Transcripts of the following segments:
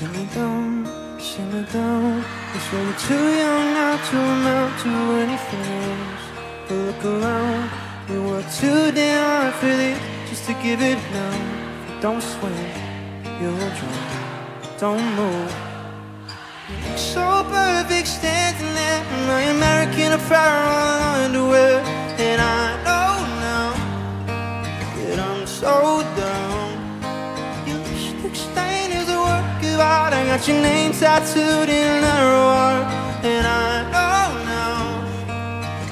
down, simmer down. Say you're too young now to amount to anything. But look around, we work too damn for this just to give it now. Don't swing, you'll drown. Don't move. So perfect standing there my American apparel underwear, and I know now that I'm so down. Got your name tattooed in her heart, and I know now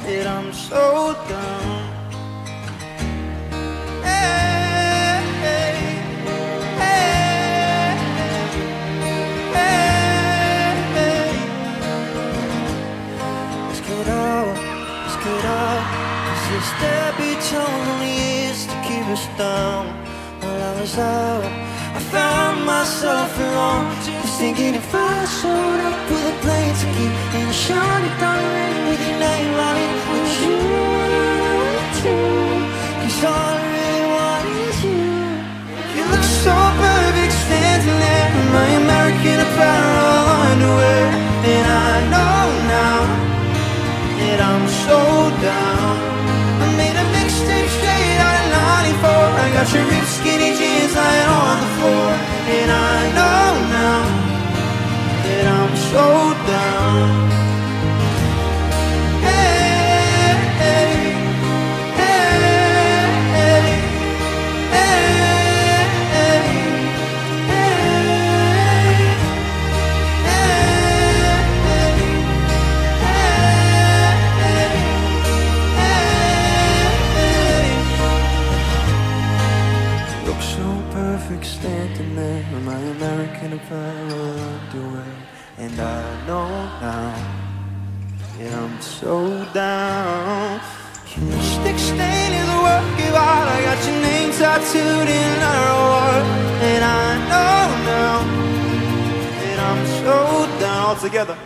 that I'm so down. Hey, hey. Let's get up, let's get up. Cause this tone only is to keep us down. While I was out, found myself alone. Just thinking if I showed up with a plane ticket and a shiny diamond ring with your name on it, would you too? Cause all I really want is you. You look so perfect standing there in my American apparel underwear, and I know now that I'm so down. I made a mixtape straight out of 94. I got your ripped skinny And I And I know now that I'm so down. Lipstick stain is a work of art. I got your name tattooed in her heart, and I know now that I'm so down. All together.